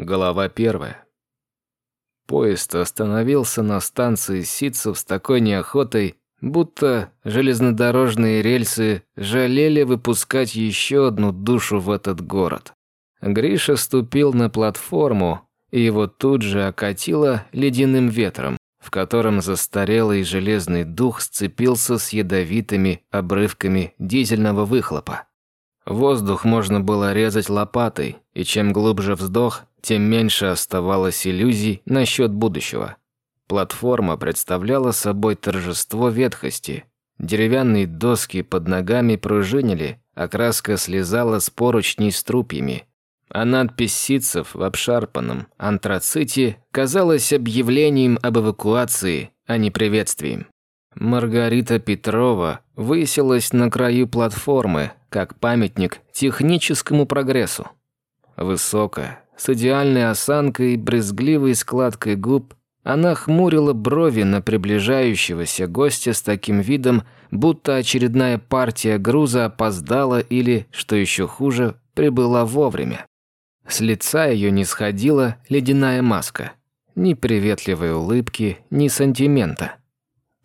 Голова первая. Поезд остановился на станции Ситцев с такой неохотой, будто железнодорожные рельсы жалели выпускать еще одну душу в этот город. Гриша ступил на платформу, и его тут же окатило ледяным ветром, в котором застарелый железный дух сцепился с ядовитыми обрывками дизельного выхлопа. Воздух можно было резать лопатой, и чем глубже вздох, тем меньше оставалось иллюзий насчет будущего. Платформа представляла собой торжество ветхости. Деревянные доски под ногами пружинили, а краска слезала с поручней струпьями. А надпись ситцев в обшарпанном антраците казалась объявлением об эвакуации, а не приветствием. Маргарита Петрова высилась на краю платформы, как памятник техническому прогрессу. Высокая, с идеальной осанкой брезгливой складкой губ, она хмурила брови на приближающегося гостя с таким видом, будто очередная партия груза опоздала или, что еще хуже, прибыла вовремя. С лица ее не сходила ледяная маска. Ни приветливой улыбки, ни сантимента.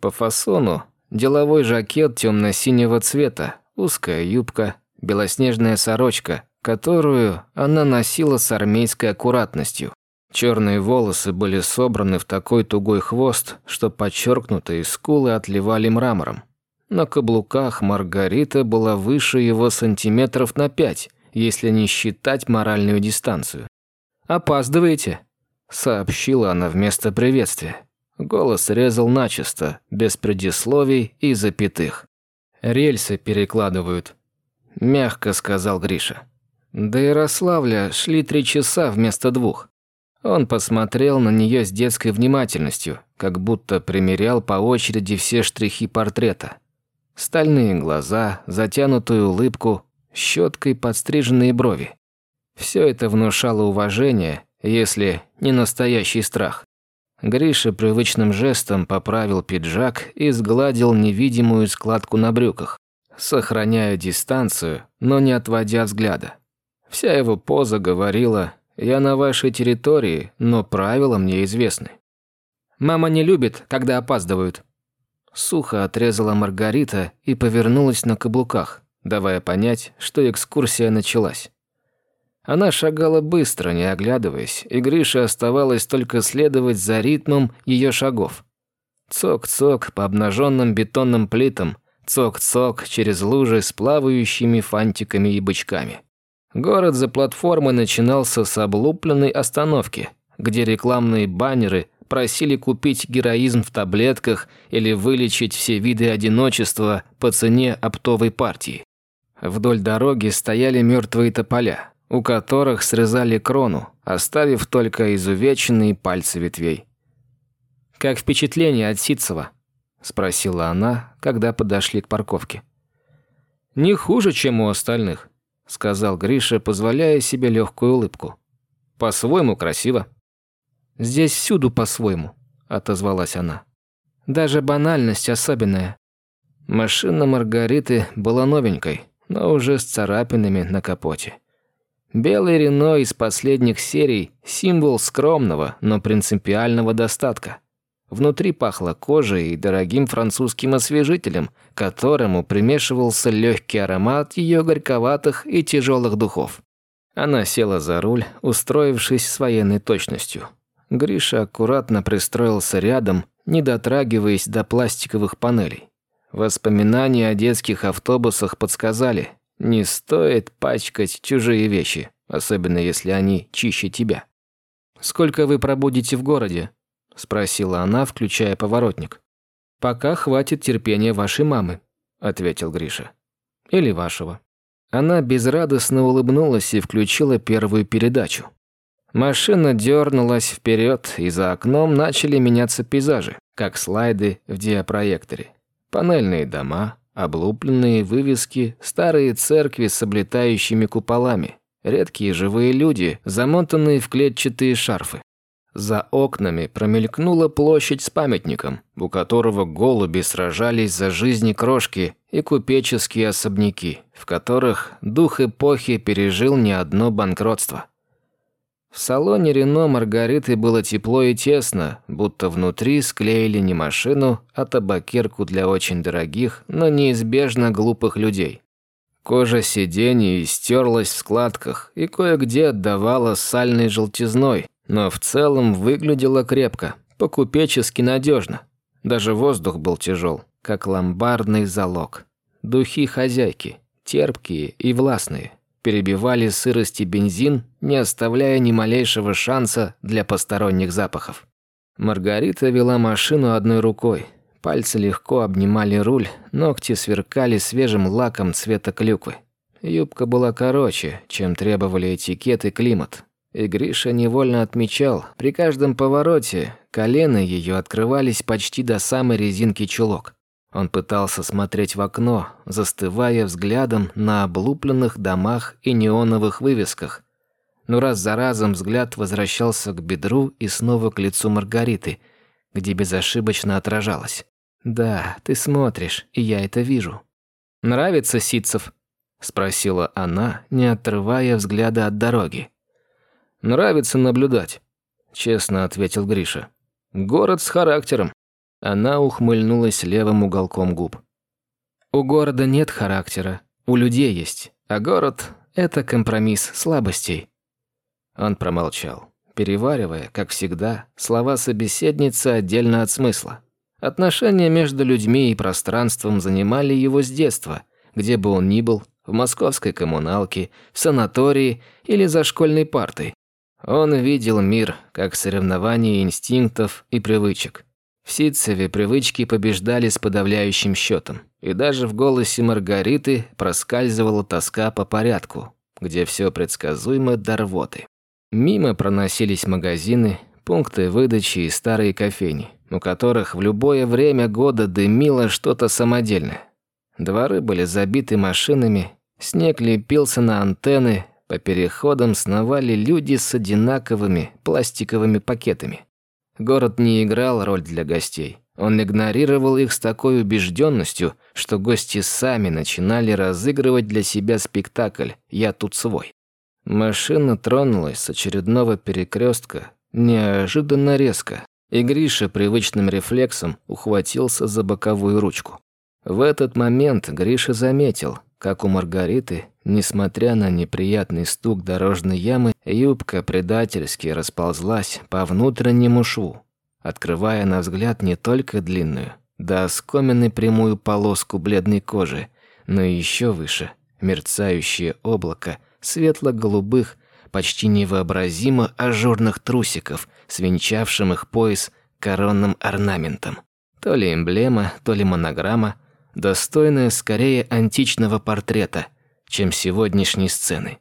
По фасону деловой жакет темно-синего цвета, узкая юбка, белоснежная сорочка, которую она носила с армейской аккуратностью. Черные волосы были собраны в такой тугой хвост, что подчеркнутые скулы отливали мрамором. На каблуках Маргарита была выше его сантиметров на пять, если не считать моральную дистанцию. «Опаздываете», — сообщила она вместо приветствия. Голос резал начисто, без предисловий и запятых. «Рельсы перекладывают», — мягко сказал Гриша. До Ярославля шли три часа вместо двух. Он посмотрел на нее с детской внимательностью, как будто примерял по очереди все штрихи портрета. Стальные глаза, затянутую улыбку, щеткой подстриженные брови. Все это внушало уважение, если не настоящий страх. Гриша привычным жестом поправил пиджак и сгладил невидимую складку на брюках, сохраняя дистанцию, но не отводя взгляда. Вся его поза говорила «Я на вашей территории, но правила мне известны». «Мама не любит, когда опаздывают». Сухо отрезала Маргарита и повернулась на каблуках, давая понять, что экскурсия началась. Она шагала быстро, не оглядываясь, и Грише оставалось только следовать за ритмом ее шагов. Цок-цок по обнаженным бетонным плитам, цок-цок через лужи с плавающими фантиками и бычками. Город за платформой начинался с облупленной остановки, где рекламные баннеры просили купить героизм в таблетках или вылечить все виды одиночества по цене оптовой партии. Вдоль дороги стояли мертвые тополя, у которых срезали крону, оставив только изувеченные пальцы ветвей. «Как впечатление от Ситцева?» – спросила она, когда подошли к парковке. «Не хуже, чем у остальных», – сказал Гриша, позволяя себе легкую улыбку. «По-своему красиво». «Здесь всюду по-своему», – отозвалась она. «Даже банальность особенная». Машина Маргариты была новенькой, но уже с царапинами на капоте. Белый Рено из последних серий – символ скромного, но принципиального достатка. Внутри пахло кожей и дорогим французским освежителем, которому примешивался легкий аромат ее горьковатых и тяжелых духов. Она села за руль, устроившись с военной точностью. Гриша аккуратно пристроился рядом, не дотрагиваясь до пластиковых панелей. Воспоминания о детских автобусах подсказали, не стоит пачкать чужие вещи, особенно если они чище тебя. «Сколько вы пробудете в городе?» – спросила она, включая поворотник. «Пока хватит терпения вашей мамы», – ответил Гриша. «Или вашего». Она безрадостно улыбнулась и включила первую передачу. Машина дернулась вперед, и за окном начали меняться пейзажи, как слайды в диапроекторе. Панельные дома, облупленные вывески, старые церкви с облетающими куполами, редкие живые люди, замотанные в клетчатые шарфы. За окнами промелькнула площадь с памятником, у которого голуби сражались за жизни крошки и купеческие особняки, в которых дух эпохи пережил не одно банкротство. В салоне Рено Маргариты было тепло и тесно, будто внутри склеили не машину, а табакерку для очень дорогих, но неизбежно глупых людей. Кожа сидений стерлась в складках и кое-где отдавала сальной желтизной, но в целом выглядела крепко, по-купечески надежно. Даже воздух был тяжел, как ломбардный залог. Духи хозяйки, терпкие и властные, перебивали сырости бензин, не оставляя ни малейшего шанса для посторонних запахов. Маргарита вела машину одной рукой, Пальцы легко обнимали руль, ногти сверкали свежим лаком цвета клюквы. Юбка была короче, чем требовали этикет и климат. И Гриша невольно отмечал, при каждом повороте колено ее открывались почти до самой резинки чулок. Он пытался смотреть в окно, застывая взглядом на облупленных домах и неоновых вывесках. Но раз за разом взгляд возвращался к бедру и снова к лицу Маргариты, где безошибочно отражалось. «Да, ты смотришь, и я это вижу». «Нравится Ситцев?» – спросила она, не отрывая взгляда от дороги. «Нравится наблюдать», – честно ответил Гриша. «Город с характером». Она ухмыльнулась левым уголком губ. «У города нет характера, у людей есть, а город – это компромисс слабостей». Он промолчал, переваривая, как всегда, слова собеседницы отдельно от смысла. Отношения между людьми и пространством занимали его с детства, где бы он ни был, в московской коммуналке, в санатории или за школьной партой. Он видел мир как соревнование инстинктов и привычек. В Ситцеве привычки побеждали с подавляющим счетом, и даже в голосе Маргариты проскальзывала тоска по порядку, где все предсказуемо до рвоты. Мимо проносились магазины, пункты выдачи и старые кофейни у которых в любое время года дымило что-то самодельное. Дворы были забиты машинами, снег лепился на антенны, по переходам сновали люди с одинаковыми пластиковыми пакетами. Город не играл роль для гостей. Он игнорировал их с такой убежденностью, что гости сами начинали разыгрывать для себя спектакль «Я тут свой». Машина тронулась с очередного перекрестка неожиданно резко, и Гриша привычным рефлексом ухватился за боковую ручку. В этот момент Гриша заметил, как у Маргариты, несмотря на неприятный стук дорожной ямы, юбка предательски расползлась по внутреннему шву, открывая на взгляд не только длинную, да оскоменной прямую полоску бледной кожи, но и еще выше мерцающее облако светло-голубых, почти невообразимо ажурных трусиков, свинчавшим их пояс коронным орнаментом. То ли эмблема, то ли монограмма, достойная скорее античного портрета, чем сегодняшней сцены.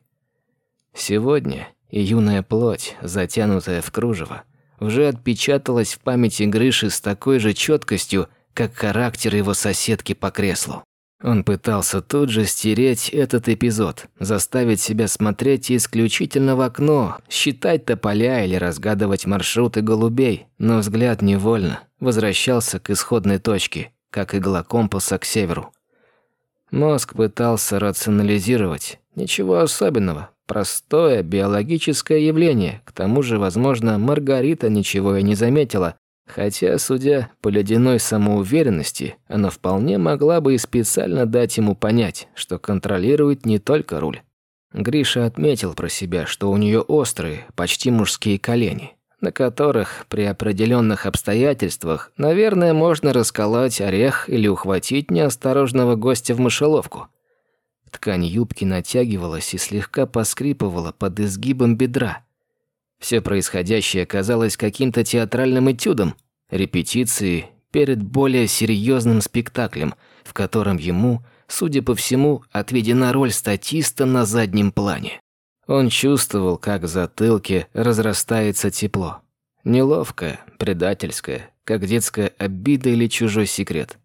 Сегодня и юная плоть, затянутая в кружево, уже отпечаталась в памяти Грыши с такой же четкостью, как характер его соседки по креслу. Он пытался тут же стереть этот эпизод, заставить себя смотреть исключительно в окно, считать тополя или разгадывать маршруты голубей, но взгляд невольно возвращался к исходной точке, как игла компаса к северу. Мозг пытался рационализировать. Ничего особенного. Простое биологическое явление. К тому же, возможно, Маргарита ничего и не заметила, Хотя, судя по ледяной самоуверенности, она вполне могла бы и специально дать ему понять, что контролирует не только руль. Гриша отметил про себя, что у нее острые, почти мужские колени, на которых при определенных обстоятельствах, наверное, можно расколоть орех или ухватить неосторожного гостя в мышеловку. Ткань юбки натягивалась и слегка поскрипывала под изгибом бедра, все происходящее казалось каким-то театральным этюдом, репетицией перед более серьезным спектаклем, в котором ему, судя по всему, отведена роль статиста на заднем плане. Он чувствовал, как в затылке разрастается тепло. Неловкое, предательское, как детская обида или чужой секрет.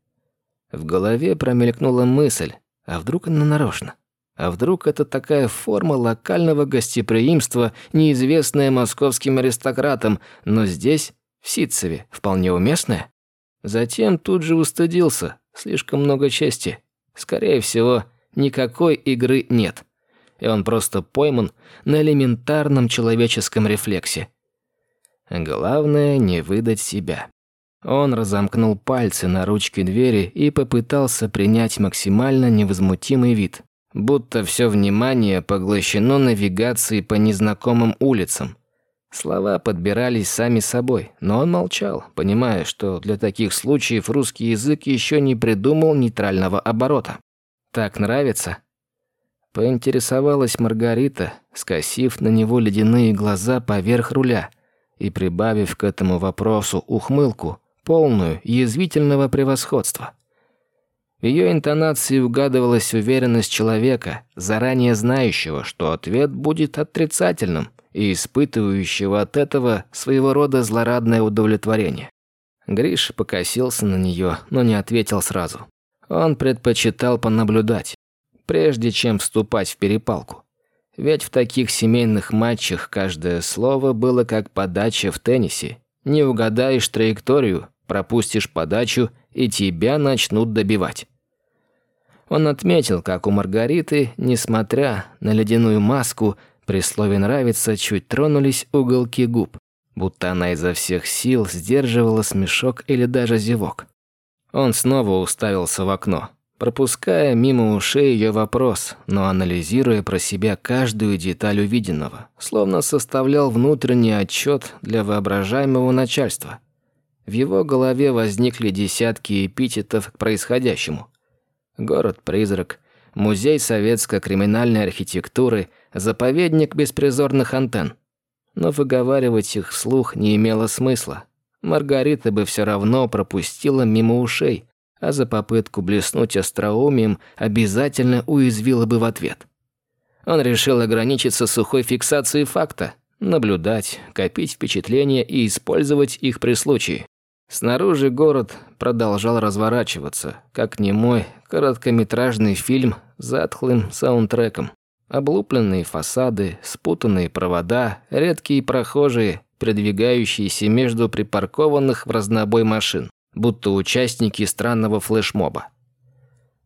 В голове промелькнула мысль, а вдруг она нарочно? А вдруг это такая форма локального гостеприимства, неизвестная московским аристократам, но здесь, в Ситцеве, вполне уместная? Затем тут же устыдился, слишком много чести. Скорее всего, никакой игры нет. И он просто пойман на элементарном человеческом рефлексе. Главное не выдать себя. Он разомкнул пальцы на ручке двери и попытался принять максимально невозмутимый вид, будто все внимание поглощено навигацией по незнакомым улицам. Слова подбирались сами собой, но он молчал, понимая, что для таких случаев русский язык еще не придумал нейтрального оборота. «Так нравится?» Поинтересовалась Маргарита, скосив на него ледяные глаза поверх руля и прибавив к этому вопросу ухмылку, полную язвительного превосходства. В ее интонации угадывалась уверенность человека, заранее знающего, что ответ будет отрицательным и испытывающего от этого своего рода злорадное удовлетворение. Гриш покосился на нее, но не ответил сразу. Он предпочитал понаблюдать, прежде чем вступать в перепалку. Ведь в таких семейных матчах каждое слово было как подача в теннисе. Не угадаешь траекторию, пропустишь подачу, и тебя начнут добивать. Он отметил, как у Маргариты, несмотря на ледяную маску, при слове «нравится» чуть тронулись уголки губ, будто она изо всех сил сдерживала смешок или даже зевок. Он снова уставился в окно, пропуская мимо ушей ее вопрос, но анализируя про себя каждую деталь увиденного, словно составлял внутренний отчет для воображаемого начальства. В его голове возникли десятки эпитетов к происходящему. Город-призрак, музей советско-криминальной архитектуры, заповедник беспризорных антенн. Но выговаривать их вслух не имело смысла. Маргарита бы все равно пропустила мимо ушей, а за попытку блеснуть остроумием обязательно уязвила бы в ответ. Он решил ограничиться сухой фиксацией факта, наблюдать, копить впечатления и использовать их при случае. Снаружи город продолжал разворачиваться, как немой короткометражный фильм с затхлым саундтреком. Облупленные фасады, спутанные провода, редкие прохожие, продвигающиеся между припаркованных в разнобой машин, будто участники странного флешмоба.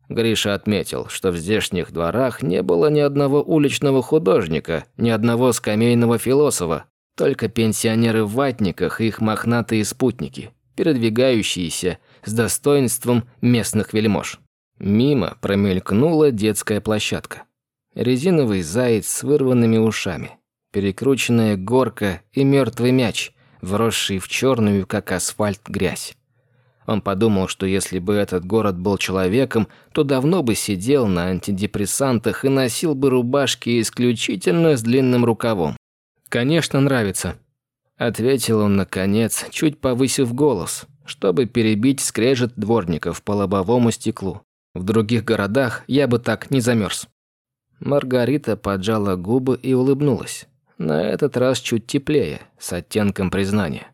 Гриша отметил, что в здешних дворах не было ни одного уличного художника, ни одного скамейного философа, только пенсионеры в ватниках и их мохнатые спутники передвигающиеся с достоинством местных вельмож. Мимо промелькнула детская площадка. Резиновый заяц с вырванными ушами, перекрученная горка и мертвый мяч, вросший в черную, как асфальт, грязь. Он подумал, что если бы этот город был человеком, то давно бы сидел на антидепрессантах и носил бы рубашки исключительно с длинным рукавом. «Конечно, нравится», Ответил он наконец, чуть повысив голос, чтобы перебить скрежет дворников по лобовому стеклу. В других городах я бы так не замерз. Маргарита поджала губы и улыбнулась. На этот раз чуть теплее, с оттенком признания.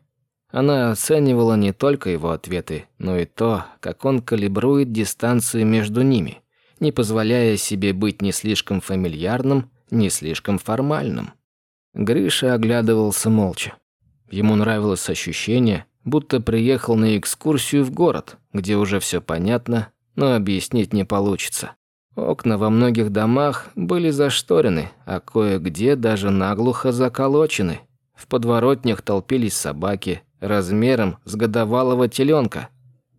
Она оценивала не только его ответы, но и то, как он калибрует дистанцию между ними, не позволяя себе быть ни слишком фамильярным, ни слишком формальным. Гриша оглядывался молча. Ему нравилось ощущение, будто приехал на экскурсию в город, где уже все понятно, но объяснить не получится. Окна во многих домах были зашторены, а кое-где даже наглухо заколочены. В подворотнях толпились собаки размером с годовалого теленка.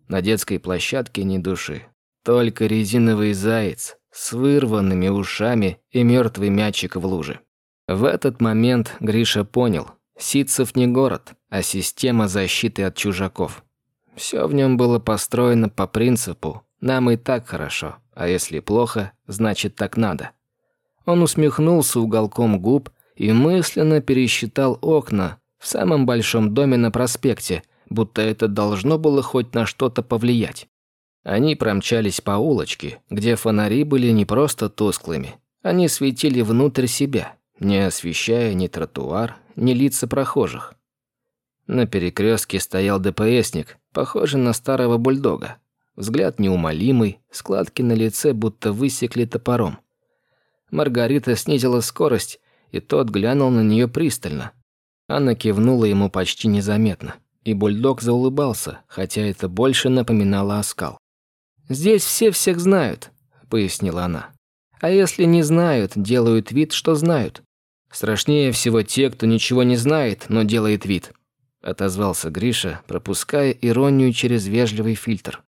На детской площадке ни души. Только резиновый заяц с вырванными ушами и мертвый мячик в луже. В этот момент Гриша понял, Ситцев не город, а система защиты от чужаков. Все в нем было построено по принципу «нам и так хорошо, а если плохо, значит так надо». Он усмехнулся уголком губ и мысленно пересчитал окна в самом большом доме на проспекте, будто это должно было хоть на что-то повлиять. Они промчались по улочке, где фонари были не просто тусклыми, они светили внутрь себя, не освещая ни тротуар, ни лица прохожих. На перекрестке стоял ДПСник, похожий на старого бульдога. Взгляд неумолимый, складки на лице будто высекли топором. Маргарита снизила скорость, и тот глянул на нее пристально. Анна кивнула ему почти незаметно, и бульдог заулыбался, хотя это больше напоминало оскал. «Здесь все всех знают», — пояснила она. А если не знают, делают вид, что знают. Страшнее всего те, кто ничего не знает, но делает вид», – отозвался Гриша, пропуская иронию через вежливый фильтр.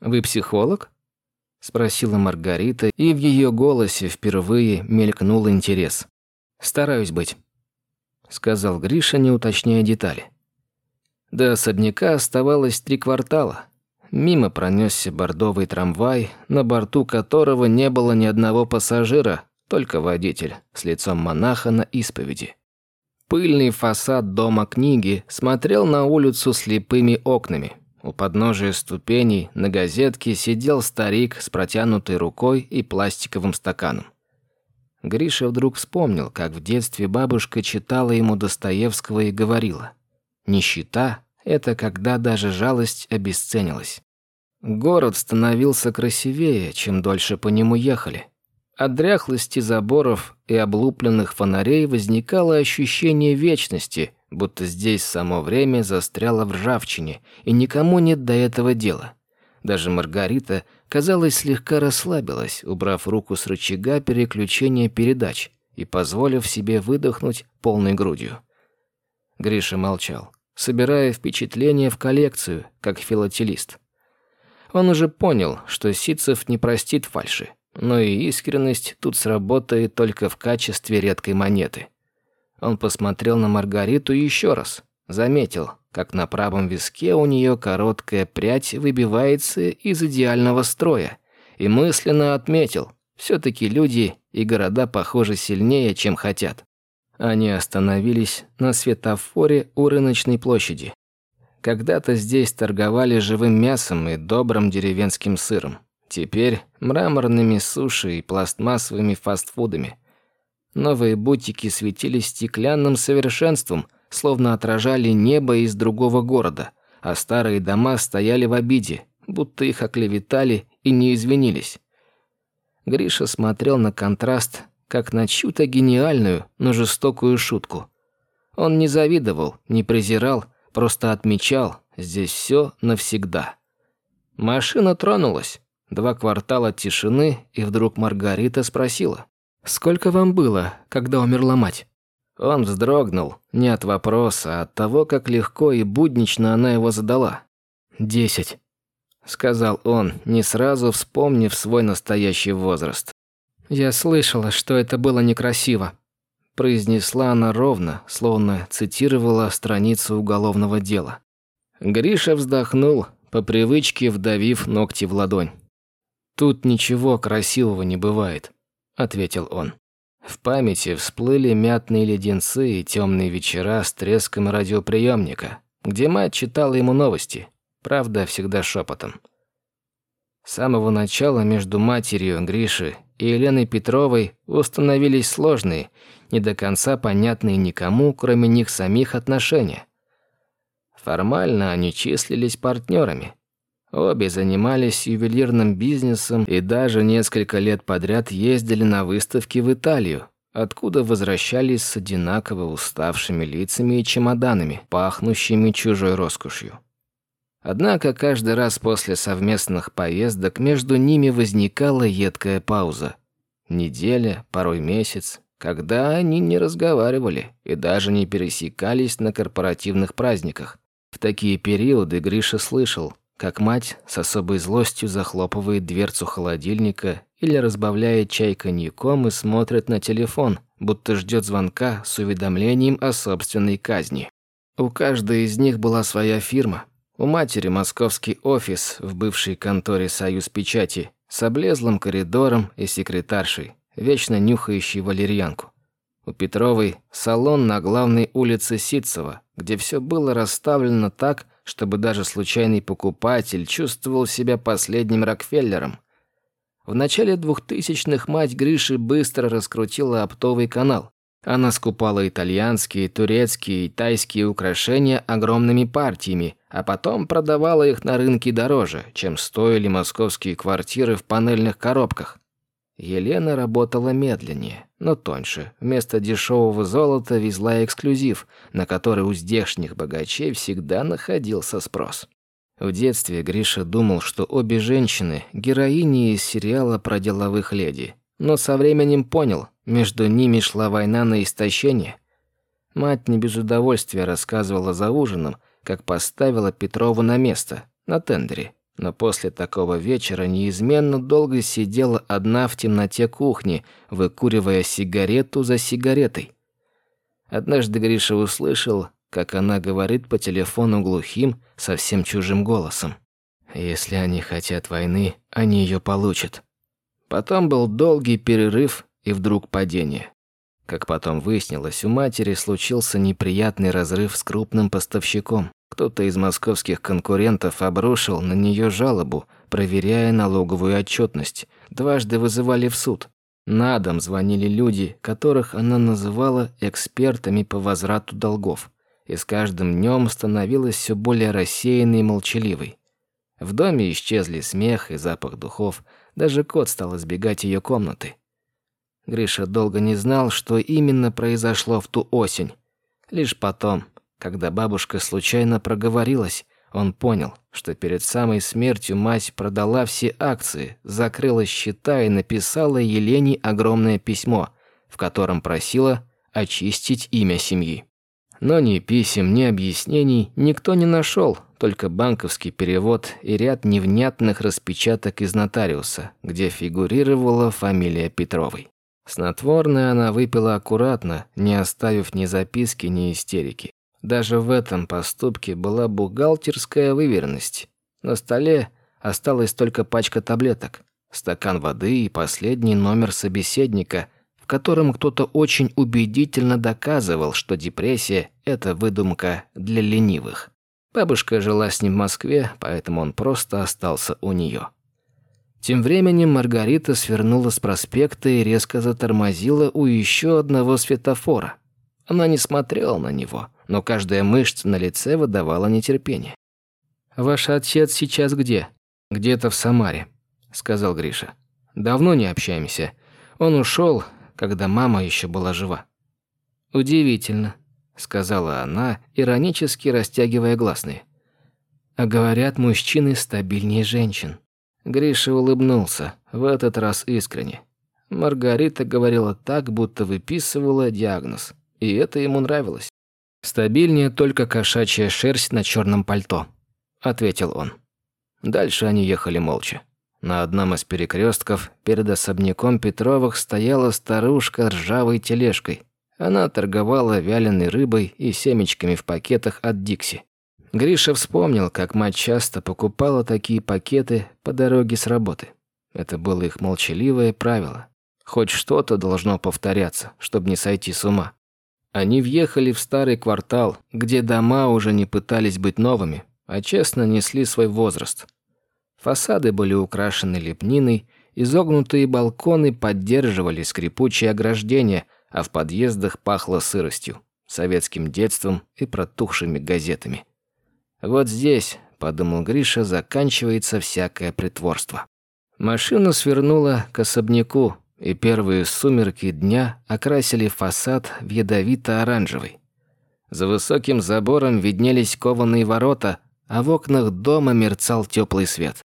«Вы психолог?» – спросила Маргарита, и в ее голосе впервые мелькнул интерес. «Стараюсь быть», – сказал Гриша, не уточняя детали. До особняка оставалось три квартала. Мимо пронесся бордовый трамвай, на борту которого не было ни одного пассажира, только водитель с лицом монаха на исповеди. Пыльный фасад дома книги смотрел на улицу слепыми окнами. У подножия ступеней на газетке сидел старик с протянутой рукой и пластиковым стаканом. Гриша вдруг вспомнил, как в детстве бабушка читала ему Достоевского и говорила «Нищета – это когда даже жалость обесценилась». Город становился красивее, чем дольше по нему ехали. От дряхлости заборов и облупленных фонарей возникало ощущение вечности, будто здесь само время застряло в ржавчине, и никому нет до этого дела. Даже Маргарита, казалось, слегка расслабилась, убрав руку с рычага переключения передач и позволив себе выдохнуть полной грудью. Гриша молчал, собирая впечатления в коллекцию, как филателист. Он уже понял, что Ситцев не простит фальши но и искренность тут сработает только в качестве редкой монеты. Он посмотрел на Маргариту еще раз, заметил, как на правом виске у нее короткая прядь выбивается из идеального строя, и мысленно отметил, все-таки люди и города похожи сильнее, чем хотят. Они остановились на светофоре у рыночной площади. Когда-то здесь торговали живым мясом и добрым деревенским сыром. Теперь мраморными суши и пластмассовыми фастфудами. Новые бутики светились стеклянным совершенством, словно отражали небо из другого города, а старые дома стояли в обиде, будто их оклеветали и не извинились. Гриша смотрел на контраст, как на чью-то гениальную, но жестокую шутку. Он не завидовал, не презирал, просто отмечал, здесь все навсегда. Машина тронулась. Два квартала тишины, и вдруг Маргарита спросила. «Сколько вам было, когда умерла мать?» Он вздрогнул, не от вопроса, а от того, как легко и буднично она его задала. «Десять», — сказал он, не сразу вспомнив свой настоящий возраст. «Я слышала, что это было некрасиво», — произнесла она ровно, словно цитировала страницу уголовного дела. Гриша вздохнул, по привычке вдавив ногти в ладонь. «Тут ничего красивого не бывает», — ответил он. В памяти всплыли мятные леденцы и темные вечера с треском радиоприемника, где мать читала ему новости, правда, всегда шепотом. С самого начала между матерью Гриши и Еленой Петровой установились сложные, не до конца понятные никому, кроме них самих, отношения. Формально они числились партнерами, Обе занимались ювелирным бизнесом и даже несколько лет подряд ездили на выставки в Италию, откуда возвращались с одинаково уставшими лицами и чемоданами, пахнущими чужой роскошью. Однако каждый раз после совместных поездок между ними возникала едкая пауза. Неделя, порой месяц, когда они не разговаривали и даже не пересекались на корпоративных праздниках. В такие периоды Гриша слышал, как мать с особой злостью захлопывает дверцу холодильника или разбавляет чай коньяком и смотрит на телефон, будто ждет звонка с уведомлением о собственной казни. У каждой из них была своя фирма. У матери московский офис в бывшей конторе «Союз печати» с облезлым коридором и секретаршей, вечно нюхающей валерьянку. У Петровой салон на главной улице Ситцева, где все было расставлено так, чтобы даже случайный покупатель чувствовал себя последним Рокфеллером. В начале двухтысячных мать Гриши быстро раскрутила оптовый канал. Она скупала итальянские, турецкие и тайские украшения огромными партиями, а потом продавала их на рынке дороже, чем стоили московские квартиры в панельных коробках. Елена работала медленнее, но тоньше. Вместо дешевого золота везла эксклюзив, на который у здешних богачей всегда находился спрос. В детстве Гриша думал, что обе женщины – героини из сериала про деловых леди. но со временем понял, между ними шла война на истощение. Мать не без удовольствия рассказывала за ужином, как поставила Петрову на место, на тендере. Но после такого вечера неизменно долго сидела одна в темноте кухни, выкуривая сигарету за сигаретой. Однажды Гриша услышал, как она говорит по телефону глухим, совсем чужим голосом. «Если они хотят войны, они ее получат». Потом был долгий перерыв и вдруг падение. Как потом выяснилось, у матери случился неприятный разрыв с крупным поставщиком. Кто-то из московских конкурентов обрушил на нее жалобу, проверяя налоговую отчетность. Дважды вызывали в суд. На дом звонили люди, которых она называла экспертами по возврату долгов. И с каждым днем становилась все более рассеянной и молчаливой. В доме исчезли смех и запах духов. Даже кот стал избегать ее комнаты. Гриша долго не знал, что именно произошло в ту осень. Лишь потом, когда бабушка случайно проговорилась, он понял, что перед самой смертью мать продала все акции, закрыла счета и написала Елене огромное письмо, в котором просила очистить имя семьи. Но ни писем, ни объяснений никто не нашел, только банковский перевод и ряд невнятных распечаток из нотариуса, где фигурировала фамилия Петровой. Снотворное она выпила аккуратно, не оставив ни записки, ни истерики. Даже в этом поступке была бухгалтерская выверенность. На столе осталась только пачка таблеток, стакан воды и последний номер собеседника, в котором кто-то очень убедительно доказывал, что депрессия – это выдумка для ленивых. Бабушка жила с ним в Москве, поэтому он просто остался у нее. Тем временем Маргарита свернула с проспекта и резко затормозила у еще одного светофора. Она не смотрела на него, но каждая мышца на лице выдавала нетерпение. «Ваш отец сейчас где?» «Где-то в Самаре», — сказал Гриша. «Давно не общаемся. Он ушел, когда мама еще была жива». «Удивительно», — сказала она, иронически растягивая гласные. «А говорят, мужчины стабильнее женщин». Гриша улыбнулся, в этот раз искренне. Маргарита говорила так, будто выписывала диагноз, и это ему нравилось. «Стабильнее только кошачья шерсть на черном пальто», — ответил он. Дальше они ехали молча. На одном из перекрестков перед особняком Петровых стояла старушка ржавой тележкой. Она торговала вяленой рыбой и семечками в пакетах от Дикси. Гриша вспомнил, как мать часто покупала такие пакеты по дороге с работы. Это было их молчаливое правило. Хоть что-то должно повторяться, чтобы не сойти с ума. Они въехали в старый квартал, где дома уже не пытались быть новыми, а честно несли свой возраст. Фасады были украшены лепниной, изогнутые балконы поддерживали скрипучие ограждения, а в подъездах пахло сыростью, советским детством и протухшими газетами. Вот здесь, подумал Гриша, заканчивается всякое притворство. Машина свернула к особняку, и первые сумерки дня окрасили фасад в ядовито-оранжевый. За высоким забором виднелись кованые ворота, а в окнах дома мерцал теплый свет.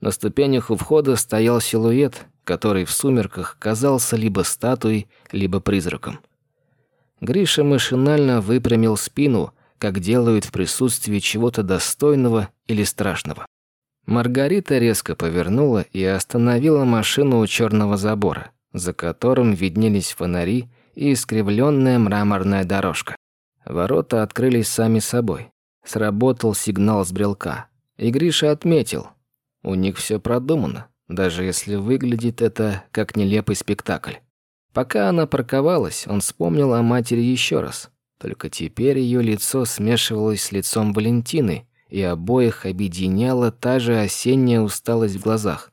На ступенях у входа стоял силуэт, который в сумерках казался либо статуей, либо призраком. Гриша машинально выпрямил спину, как делают в присутствии чего-то достойного или страшного. Маргарита резко повернула и остановила машину у черного забора, за которым виднелись фонари и искривленная мраморная дорожка. Ворота открылись сами собой. Сработал сигнал с брелка. И Гриша отметил, у них все продумано, даже если выглядит это как нелепый спектакль. Пока она парковалась, он вспомнил о матери еще раз. Только теперь ее лицо смешивалось с лицом Валентины, и обоих объединяла та же осенняя усталость в глазах.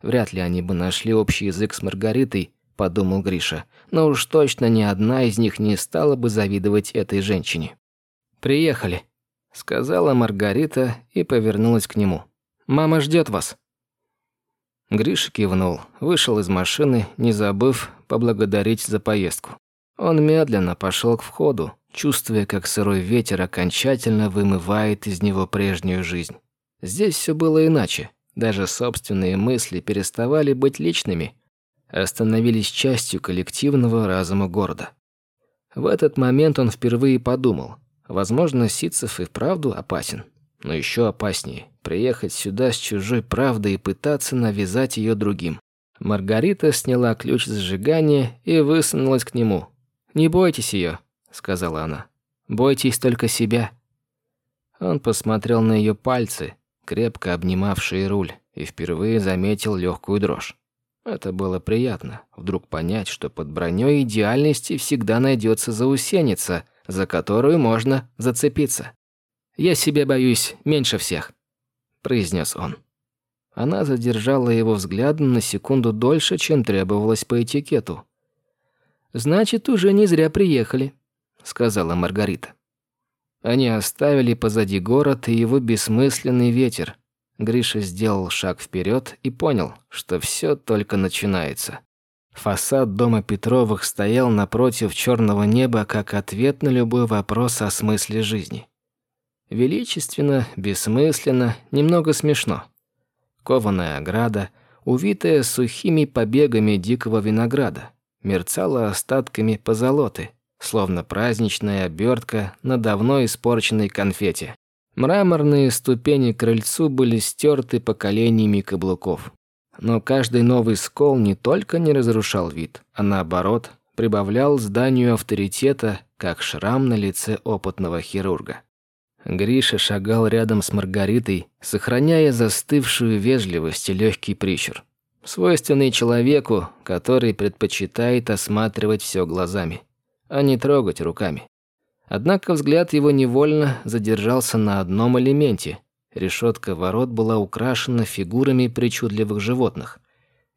Вряд ли они бы нашли общий язык с Маргаритой, подумал Гриша, но уж точно ни одна из них не стала бы завидовать этой женщине. «Приехали», — сказала Маргарита и повернулась к нему. «Мама ждет вас». Гриша кивнул, вышел из машины, не забыв поблагодарить за поездку. Он медленно пошел к входу, чувствуя, как сырой ветер окончательно вымывает из него прежнюю жизнь. Здесь все было иначе. Даже собственные мысли переставали быть личными. становились частью коллективного разума города. В этот момент он впервые подумал, возможно, Ситцев и вправду опасен. Но еще опаснее – приехать сюда с чужой правдой и пытаться навязать ее другим. Маргарита сняла ключ зажигания и высунулась к нему. «Не бойтесь ее», – сказала она. «Бойтесь только себя». Он посмотрел на ее пальцы, крепко обнимавшие руль, и впервые заметил легкую дрожь. Это было приятно, вдруг понять, что под броней идеальности всегда найдется заусеница, за которую можно зацепиться. «Я себя боюсь меньше всех», – произнес он. Она задержала его взглядом на секунду дольше, чем требовалось по этикету. «Значит, уже не зря приехали», – сказала Маргарита. Они оставили позади город и его бессмысленный ветер. Гриша сделал шаг вперед и понял, что все только начинается. Фасад дома Петровых стоял напротив черного неба как ответ на любой вопрос о смысле жизни. Величественно, бессмысленно, немного смешно. Кованая ограда, увитая сухими побегами дикого винограда, мерцала остатками позолоты, словно праздничная обертка на давно испорченной конфете. Мраморные ступени к крыльцу были стерты поколениями каблуков. Но каждый новый скол не только не разрушал вид, а наоборот, прибавлял зданию авторитета, как шрам на лице опытного хирурга. Гриша шагал рядом с Маргаритой, сохраняя застывшую вежливость и легкий прищур, свойственный человеку, который предпочитает осматривать все глазами, а не трогать руками. Однако взгляд его невольно задержался на одном элементе. Решетка ворот была украшена фигурами причудливых животных.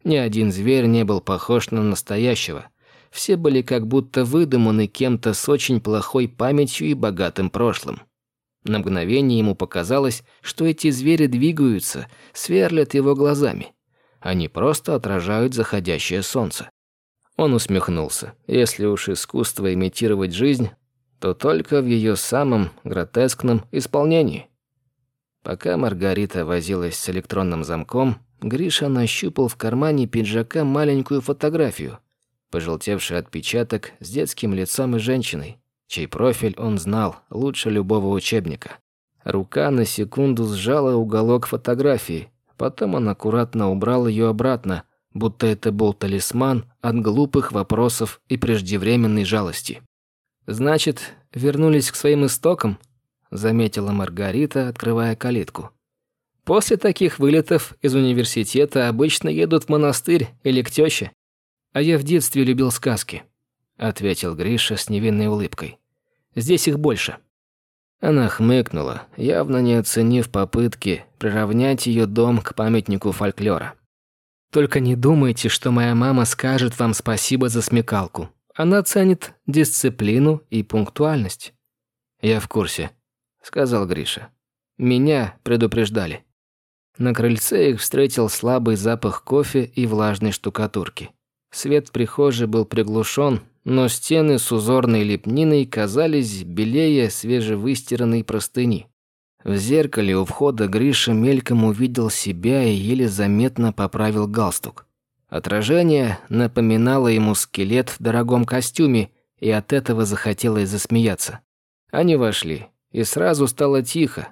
Ни один зверь не был похож на настоящего. Все были как будто выдуманы кем-то с очень плохой памятью и богатым прошлым. На мгновение ему показалось, что эти звери двигаются, сверлят его глазами. Они просто отражают заходящее солнце. Он усмехнулся. Если уж искусство имитировать жизнь, то только в ее самом гротескном исполнении. Пока Маргарита возилась с электронным замком, Гриша нащупал в кармане пиджака маленькую фотографию, пожелтевший отпечаток с детским лицом и женщиной чей профиль он знал лучше любого учебника. Рука на секунду сжала уголок фотографии, потом он аккуратно убрал ее обратно, будто это был талисман от глупых вопросов и преждевременной жалости. «Значит, вернулись к своим истокам?» – заметила Маргарита, открывая калитку. «После таких вылетов из университета обычно едут в монастырь или к тёще. А я в детстве любил сказки. – ответил Гриша с невинной улыбкой. «Здесь их больше». Она хмыкнула, явно не оценив попытки приравнять ее дом к памятнику фольклора. «Только не думайте, что моя мама скажет вам спасибо за смекалку. Она ценит дисциплину и пунктуальность». «Я в курсе», – сказал Гриша. «Меня предупреждали». На крыльце их встретил слабый запах кофе и влажной штукатурки. Свет в прихожей был приглушен, но стены с узорной лепниной казались белее свежевыстиранной простыни. В зеркале у входа Гриша мельком увидел себя и еле заметно поправил галстук. Отражение напоминало ему скелет в дорогом костюме, и от этого захотелось засмеяться. Они вошли, и сразу стало тихо.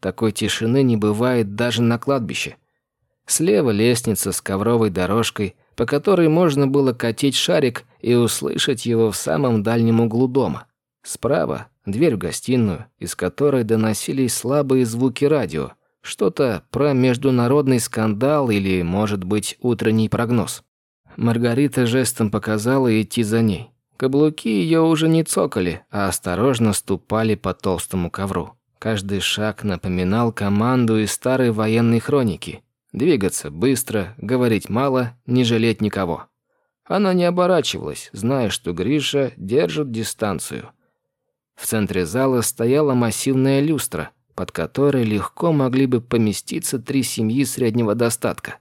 Такой тишины не бывает даже на кладбище. Слева лестница с ковровой дорожкой – по которой можно было катить шарик и услышать его в самом дальнем углу дома. Справа – дверь в гостиную, из которой доносились слабые звуки радио, что-то про международный скандал или, может быть, утренний прогноз. Маргарита жестом показала идти за ней. Каблуки ее уже не цокали, а осторожно ступали по толстому ковру. Каждый шаг напоминал команду из старой военной хроники – Двигаться быстро, говорить мало, не жалеть никого. Она не оборачивалась, зная, что Гриша держит дистанцию. В центре зала стояла массивная люстра, под которой легко могли бы поместиться три семьи среднего достатка.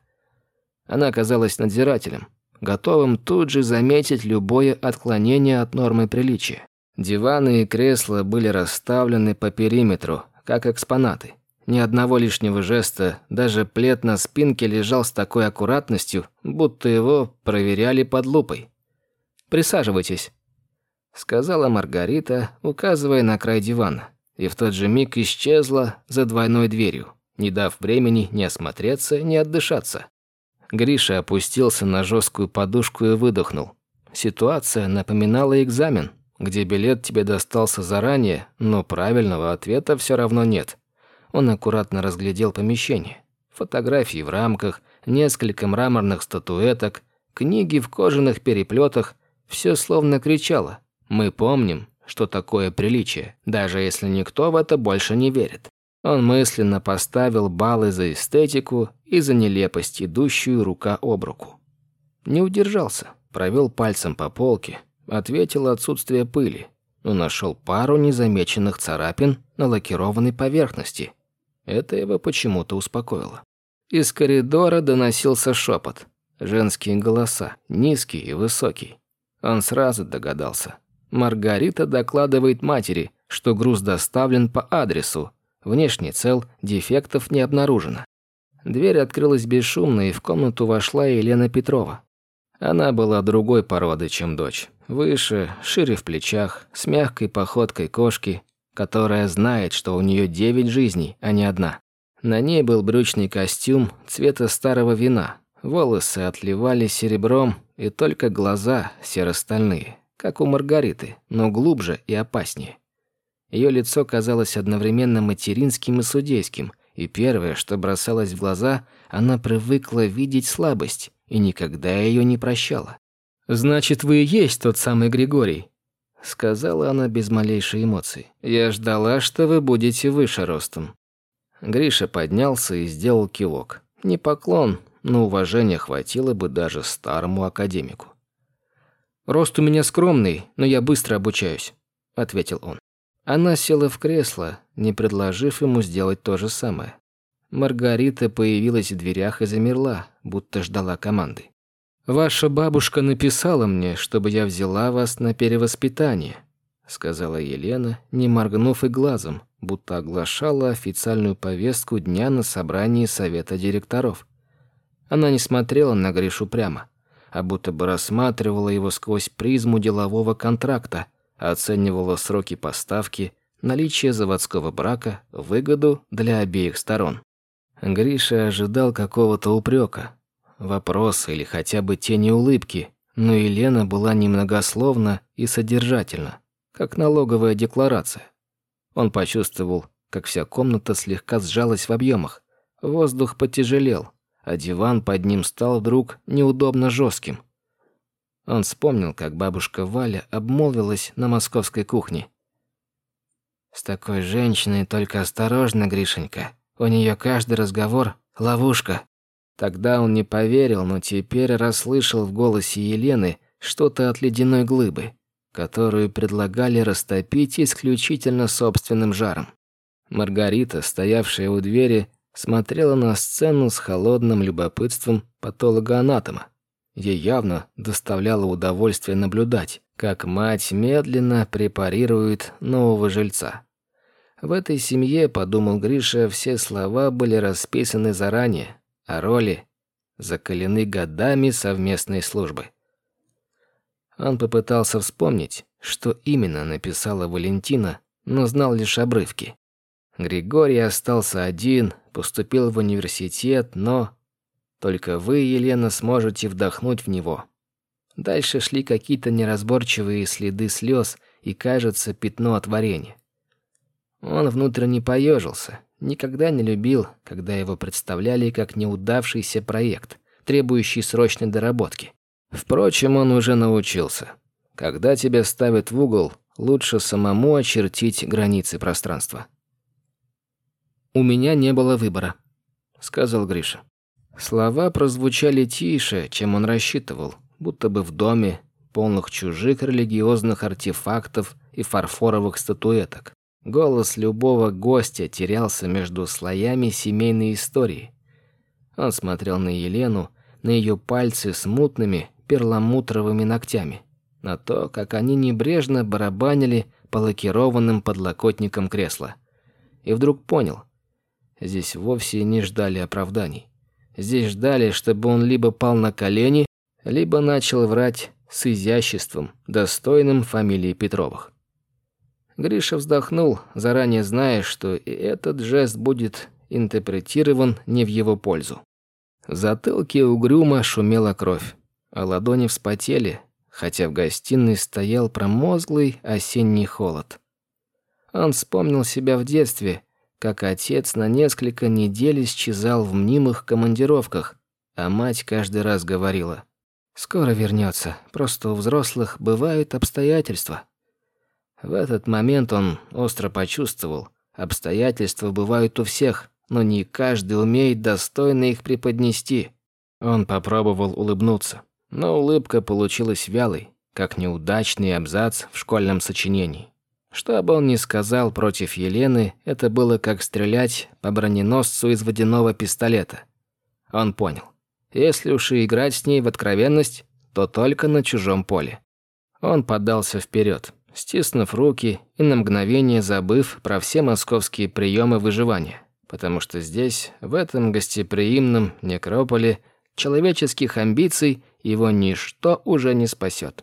Она оказалась надзирателем, готовым тут же заметить любое отклонение от нормы приличия. Диваны и кресла были расставлены по периметру, как экспонаты. Ни одного лишнего жеста, даже плед на спинке лежал с такой аккуратностью, будто его проверяли под лупой. «Присаживайтесь», — сказала Маргарита, указывая на край дивана, и в тот же миг исчезла за двойной дверью, не дав времени ни осмотреться, ни отдышаться. Гриша опустился на жесткую подушку и выдохнул. Ситуация напоминала экзамен, где билет тебе достался заранее, но правильного ответа все равно нет. Он аккуратно разглядел помещение. Фотографии в рамках, несколько мраморных статуэток, книги в кожаных переплетах. Все словно кричало. «Мы помним, что такое приличие, даже если никто в это больше не верит». Он мысленно поставил баллы за эстетику и за нелепость, идущую рука об руку. Не удержался, провел пальцем по полке, ответил отсутствие пыли, но нашел пару незамеченных царапин на лакированной поверхности. Это его почему-то успокоило. Из коридора доносился шепот. Женские голоса, низкий и высокий. Он сразу догадался. Маргарита докладывает матери, что груз доставлен по адресу, Внешний цел, дефектов не обнаружено. Дверь открылась бесшумно, и в комнату вошла Елена Петрова. Она была другой породы, чем дочь. Выше, шире в плечах, с мягкой походкой кошки, которая знает, что у нее девять жизней, а не одна. На ней был брючный костюм цвета старого вина. Волосы отливали серебром, и только глаза серо-стальные, как у Маргариты, но глубже и опаснее. Ее лицо казалось одновременно материнским и судейским, и первое, что бросалось в глаза, она привыкла видеть слабость и никогда ее не прощала. «Значит, вы и есть тот самый Григорий», — сказала она без малейшей эмоции. «Я ждала, что вы будете выше ростом». Гриша поднялся и сделал кивок. Не поклон, но уважения хватило бы даже старому академику. «Рост у меня скромный, но я быстро обучаюсь», — ответил он. Она села в кресло, не предложив ему сделать то же самое. Маргарита появилась в дверях и замерла, будто ждала команды. «Ваша бабушка написала мне, чтобы я взяла вас на перевоспитание», сказала Елена, не моргнув и глазом, будто оглашала официальную повестку дня на собрании совета директоров. Она не смотрела на Гришу прямо, а будто бы рассматривала его сквозь призму делового контракта, оценивала сроки поставки, наличие заводского брака, выгоду для обеих сторон. Гриша ожидал какого-то упрека, вопроса или хотя бы тени улыбки, но Елена была немногословна и содержательна, как налоговая декларация. Он почувствовал, как вся комната слегка сжалась в объемах, воздух потяжелел, а диван под ним стал вдруг неудобно жестким. Он вспомнил, как бабушка Валя обмолвилась на московской кухне. «С такой женщиной только осторожно, Гришенька. У нее каждый разговор — ловушка». Тогда он не поверил, но теперь расслышал в голосе Елены что-то от ледяной глыбы, которую предлагали растопить исключительно собственным жаром. Маргарита, стоявшая у двери, смотрела на сцену с холодным любопытством патолога-анатома. Ей явно доставляло удовольствие наблюдать, как мать медленно препарирует нового жильца. В этой семье, подумал Гриша, все слова были расписаны заранее, а роли закалены годами совместной службы. Он попытался вспомнить, что именно написала Валентина, но знал лишь обрывки. Григорий остался один, поступил в университет, но только вы, Елена, сможете вдохнуть в него. Дальше шли какие-то неразборчивые следы слез и, кажется, пятно от варенья. Он внутренне поежился. Никогда не любил, когда его представляли как неудавшийся проект, требующий срочной доработки. Впрочем, он уже научился. Когда тебя ставят в угол, лучше самому очертить границы пространства. «У меня не было выбора», — сказал Гриша. Слова прозвучали тише, чем он рассчитывал, будто бы в доме, полных чужих религиозных артефактов и фарфоровых статуэток. Голос любого гостя терялся между слоями семейной истории. Он смотрел на Елену, на ее пальцы с мутными перламутровыми ногтями, на то, как они небрежно барабанили по лакированным подлокотникам кресла. И вдруг понял, здесь вовсе не ждали оправданий. Здесь ждали, чтобы он либо пал на колени, либо начал врать с изяществом, достойным фамилии Петровых. Гриша вздохнул, заранее зная, что и этот жест будет интерпретирован не в его пользу. В затылке угрюмо шумела кровь, а ладони вспотели, хотя в гостиной стоял промозглый осенний холод. Он вспомнил себя в детстве, как отец на несколько недель исчезал в мнимых командировках, а мать каждый раз говорила «Скоро вернется, просто у взрослых бывают обстоятельства». В этот момент он остро почувствовал, обстоятельства бывают у всех, но не каждый умеет достойно их преподнести. Он попробовал улыбнуться, но улыбка получилась вялой, как неудачный абзац в школьном сочинении. Что бы он ни сказал против Елены, это было как стрелять по броненосцу из водяного пистолета. Он понял. Если уж и играть с ней в откровенность, то только на чужом поле. Он подался вперед, стиснув руки и на мгновение забыв про все московские приемы выживания, потому что здесь, в этом гостеприимном некрополе, человеческих амбиций его ничто уже не спасет.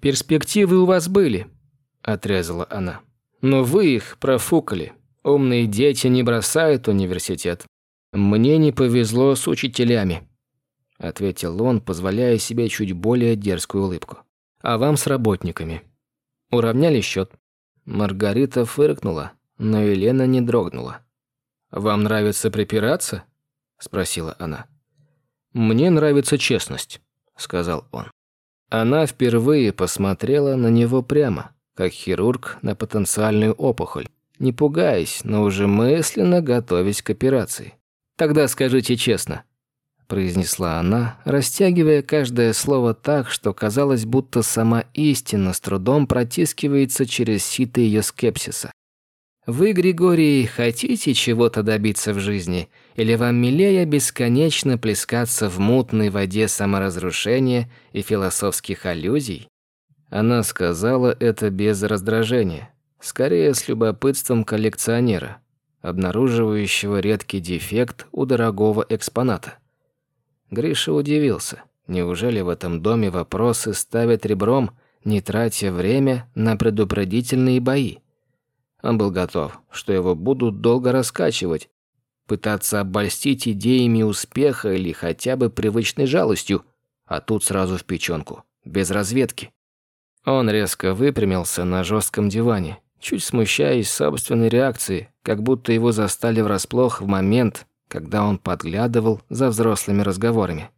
«Перспективы у вас были», – отрезала она. «Но вы их профукали. Умные дети не бросают университет. Мне не повезло с учителями», – ответил он, позволяя себе чуть более дерзкую улыбку. «А вам с работниками». Уравняли счет. Маргарита фыркнула, но Елена не дрогнула. «Вам нравится припираться?» – спросила она. «Мне нравится честность», – сказал он. Она впервые посмотрела на него прямо, как хирург на потенциальную опухоль, не пугаясь, но уже мысленно готовясь к операции. «Тогда скажите честно, произнесла она, растягивая каждое слово так, что казалось, будто сама истина с трудом протискивается через сито ее скепсиса. «Вы, Григорий, хотите чего-то добиться в жизни, или вам милее бесконечно плескаться в мутной воде саморазрушения и философских аллюзий?» Она сказала это без раздражения, скорее с любопытством коллекционера, обнаруживающего редкий дефект у дорогого экспоната. Гриша удивился. Неужели в этом доме вопросы ставят ребром, не тратя время на предупредительные бои? Он был готов, что его будут долго раскачивать, пытаться обольстить идеями успеха или хотя бы привычной жалостью, а тут сразу в печенку, без разведки. Он резко выпрямился на жестком диване, чуть смущаясь собственной реакции, как будто его застали врасплох в момент, когда он подглядывал за взрослыми разговорами.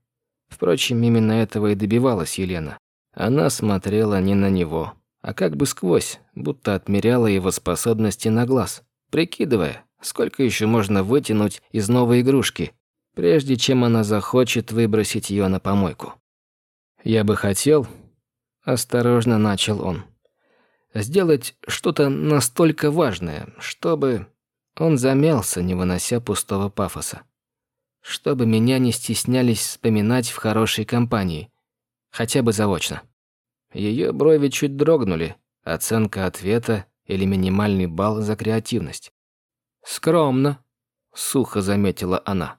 Впрочем, именно этого и добивалась Елена. Она смотрела не на него, а как бы сквозь, будто отмеряла его способности на глаз, прикидывая, сколько еще можно вытянуть из новой игрушки, прежде чем она захочет выбросить ее на помойку. «Я бы хотел...» – осторожно начал он. «Сделать что-то настолько важное, чтобы...» Он замялся, не вынося пустого пафоса. Чтобы меня не стеснялись вспоминать в хорошей компании. Хотя бы заочно. Ее брови чуть дрогнули. Оценка ответа или минимальный балл за креативность. «Скромно», — сухо заметила она.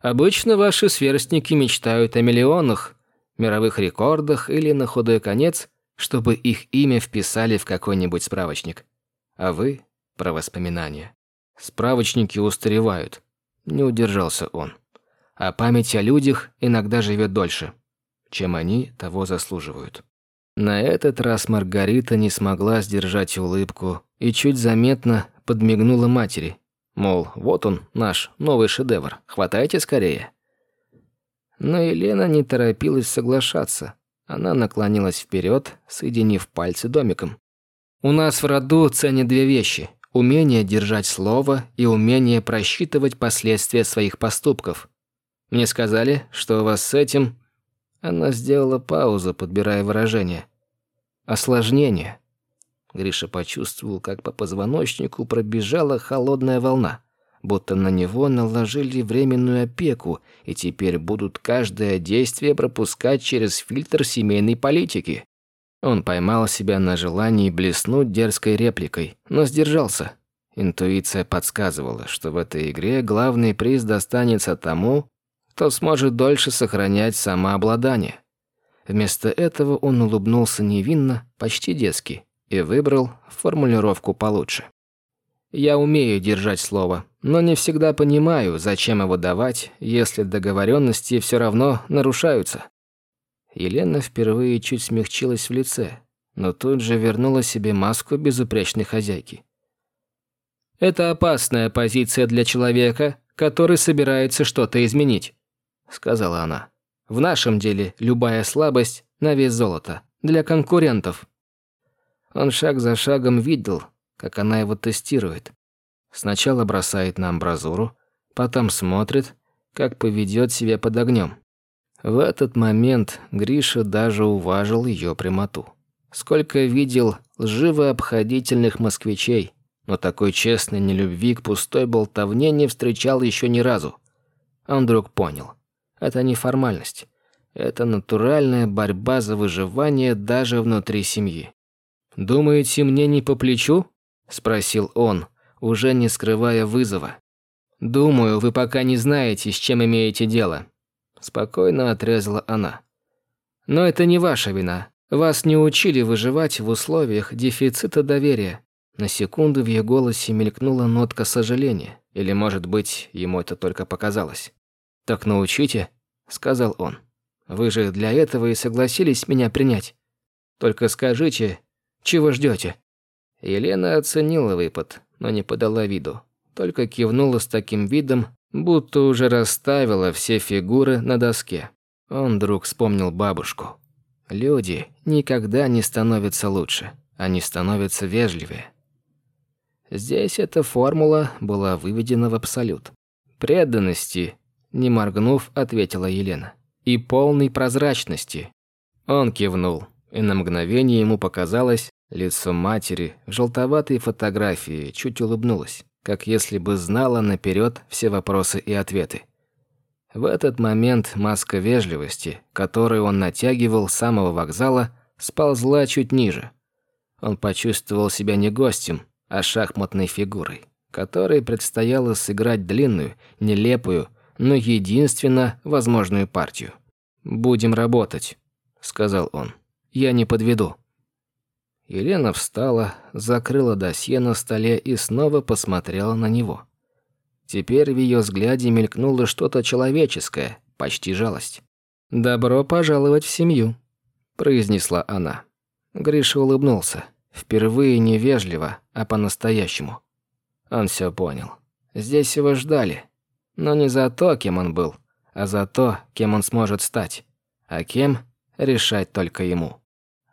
«Обычно ваши сверстники мечтают о миллионах, мировых рекордах или, на худой конец, чтобы их имя вписали в какой-нибудь справочник. А вы — про воспоминания. Справочники устаревают. Не удержался он. А память о людях иногда живет дольше, чем они того заслуживают. На этот раз Маргарита не смогла сдержать улыбку и чуть заметно подмигнула матери. Мол, вот он, наш новый шедевр, хватайте скорее. Но Елена не торопилась соглашаться. Она наклонилась вперед, соединив пальцы домиком. «У нас в роду ценят две вещи умение держать слово и умение просчитывать последствия своих поступков. Мне сказали, что у вас с этим...» Она сделала паузу, подбирая выражение. «Осложнение». Гриша почувствовал, как по позвоночнику пробежала холодная волна, будто на него наложили временную опеку и теперь будут каждое действие пропускать через фильтр семейной политики. Он поймал себя на желании блеснуть дерзкой репликой, но сдержался. Интуиция подсказывала, что в этой игре главный приз достанется тому, кто сможет дольше сохранять самообладание. Вместо этого он улыбнулся невинно, почти детски, и выбрал формулировку получше. «Я умею держать слово, но не всегда понимаю, зачем его давать, если договоренности все равно нарушаются». Елена впервые чуть смягчилась в лице, но тут же вернула себе маску безупречной хозяйки. «Это опасная позиция для человека, который собирается что-то изменить», — сказала она. «В нашем деле любая слабость на вес золота. Для конкурентов». Он шаг за шагом видел, как она его тестирует. Сначала бросает на амбразуру, потом смотрит, как поведет себя под огнем. В этот момент Гриша даже уважил ее прямоту. Сколько видел лживо-обходительных москвичей, но такой честной нелюбви к пустой болтовне не встречал еще ни разу. Он вдруг понял. Это не формальность. Это натуральная борьба за выживание даже внутри семьи. «Думаете, мне не по плечу?» – спросил он, уже не скрывая вызова. «Думаю, вы пока не знаете, с чем имеете дело», – спокойно отрезала она. «Но это не ваша вина. Вас не учили выживать в условиях дефицита доверия. На секунду в ее голосе мелькнула нотка сожаления, или, может быть, ему это только показалось. «Так научите», — сказал он. «Вы же для этого и согласились меня принять. Только скажите, чего ждете? Елена оценила выпад, но не подала виду. Только кивнула с таким видом, будто уже расставила все фигуры на доске. Он вдруг вспомнил бабушку. Люди никогда не становятся лучше, они становятся вежливее. Здесь эта формула была выведена в абсолют. «Преданности», – не моргнув, ответила Елена. «И полной прозрачности». Он кивнул, и на мгновение ему показалось, лицо матери в желтоватой фотографии чуть улыбнулось, как если бы знала наперед все вопросы и ответы. В этот момент маска вежливости, которую он натягивал с самого вокзала, сползла чуть ниже. Он почувствовал себя не гостем, а шахматной фигурой, которой предстояло сыграть длинную, нелепую, но единственно возможную партию. «Будем работать», — сказал он. «Я не подведу». Елена встала, закрыла досье на столе и снова посмотрела на него. Теперь в ее взгляде мелькнуло что-то человеческое, почти жалость. «Добро пожаловать в семью», – произнесла она. Гриша улыбнулся. Впервые невежливо, а по-настоящему. Он все понял. Здесь его ждали. Но не за то, кем он был, а за то, кем он сможет стать. А кем – решать только ему.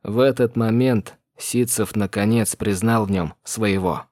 В этот момент Ситцев наконец признал в нем своего.